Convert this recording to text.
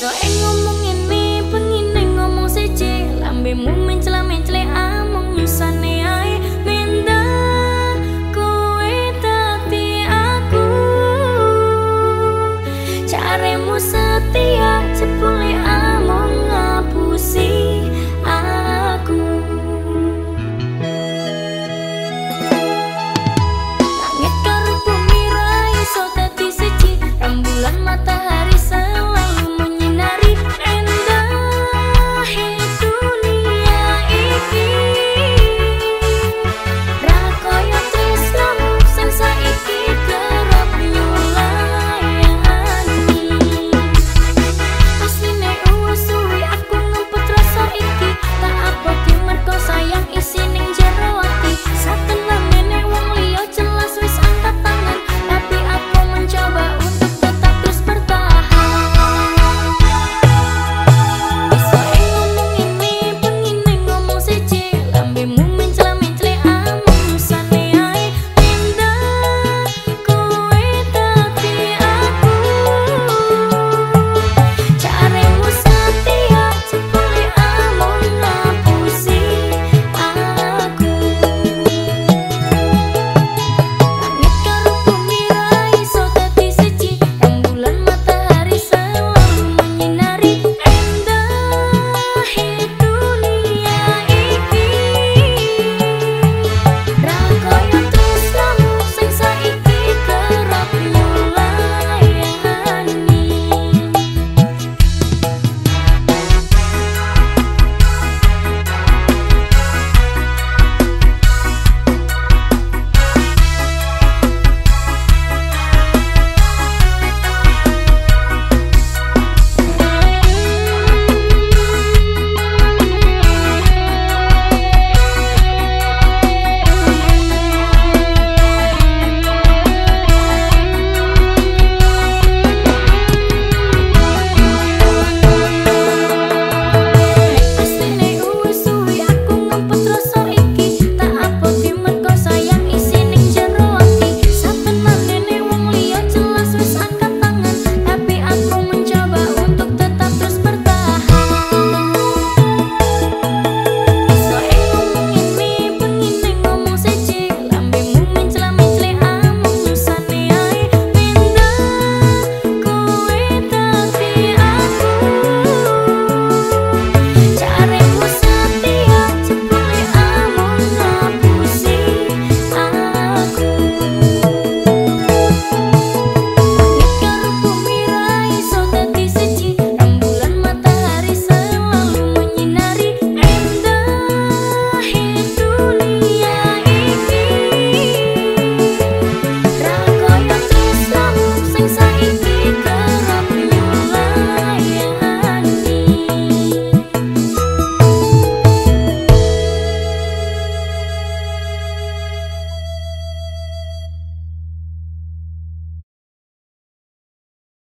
sợ em không